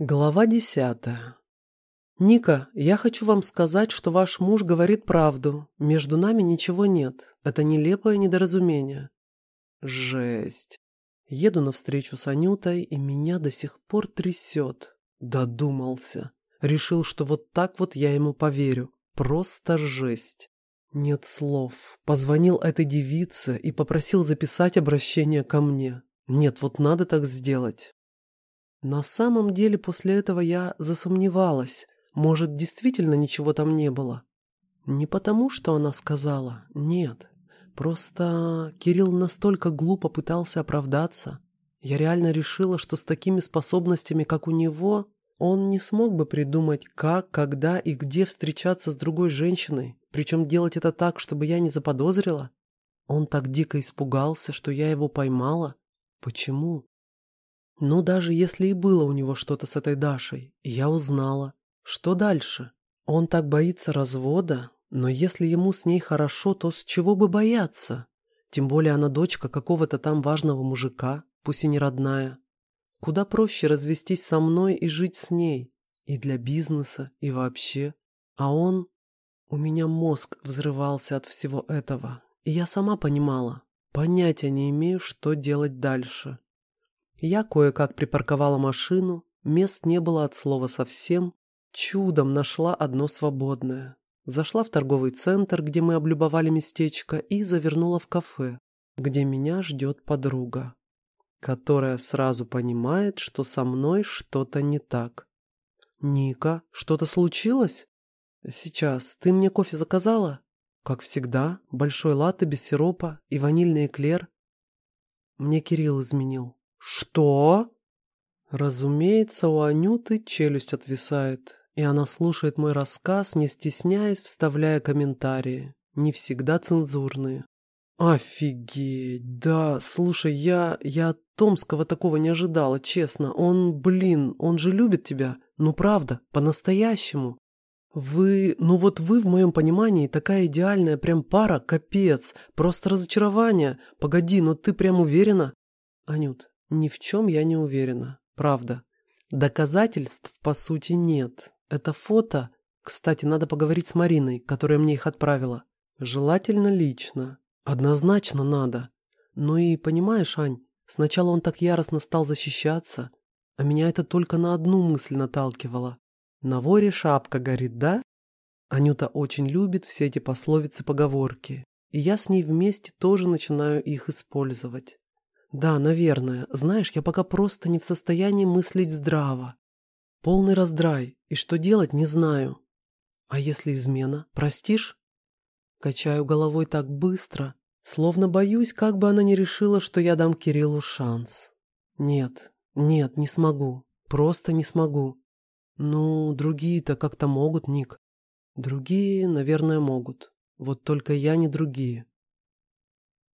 Глава десятая. «Ника, я хочу вам сказать, что ваш муж говорит правду. Между нами ничего нет. Это нелепое недоразумение». Жесть. Еду навстречу с Анютой, и меня до сих пор трясет. Додумался. Решил, что вот так вот я ему поверю. Просто жесть. Нет слов. Позвонил этой девице и попросил записать обращение ко мне. Нет, вот надо так сделать. На самом деле после этого я засомневалась. Может, действительно ничего там не было. Не потому, что она сказала. Нет. Просто Кирилл настолько глупо пытался оправдаться. Я реально решила, что с такими способностями, как у него, он не смог бы придумать, как, когда и где встречаться с другой женщиной, причем делать это так, чтобы я не заподозрила. Он так дико испугался, что я его поймала. Почему? Ну, даже если и было у него что-то с этой Дашей, я узнала. Что дальше? Он так боится развода, но если ему с ней хорошо, то с чего бы бояться? Тем более она дочка какого-то там важного мужика, пусть и не родная. Куда проще развестись со мной и жить с ней. И для бизнеса, и вообще. А он... У меня мозг взрывался от всего этого. И я сама понимала. Понятия не имею, что делать дальше. Я кое-как припарковала машину, мест не было от слова совсем. Чудом нашла одно свободное. Зашла в торговый центр, где мы облюбовали местечко, и завернула в кафе, где меня ждет подруга, которая сразу понимает, что со мной что-то не так. «Ника, что-то случилось?» «Сейчас. Ты мне кофе заказала?» «Как всегда, большой латте без сиропа и ванильный эклер». Мне Кирилл изменил. «Что?» Разумеется, у Анюты челюсть отвисает, и она слушает мой рассказ, не стесняясь, вставляя комментарии, не всегда цензурные. «Офигеть! Да, слушай, я... я от Томского такого не ожидала, честно. Он, блин, он же любит тебя. Ну правда, по-настоящему. Вы... ну вот вы, в моем понимании, такая идеальная прям пара, капец. Просто разочарование. Погоди, но ты прям уверена?» «Анют, ни в чем я не уверена, правда. Доказательств, по сути, нет. Это фото... Кстати, надо поговорить с Мариной, которая мне их отправила. Желательно лично. Однозначно надо. Ну и, понимаешь, Ань, сначала он так яростно стал защищаться, а меня это только на одну мысль наталкивало. На воре шапка горит, да? Анюта очень любит все эти пословицы-поговорки, и я с ней вместе тоже начинаю их использовать. Да, наверное. Знаешь, я пока просто не в состоянии мыслить здраво. Полный раздрай, и что делать, не знаю. А если измена, простишь? Качаю головой так быстро, словно боюсь, как бы она не решила, что я дам Кириллу шанс. Нет, нет, не смогу. Просто не смогу. Ну, другие-то как-то могут, Ник. Другие, наверное, могут. Вот только я не другие.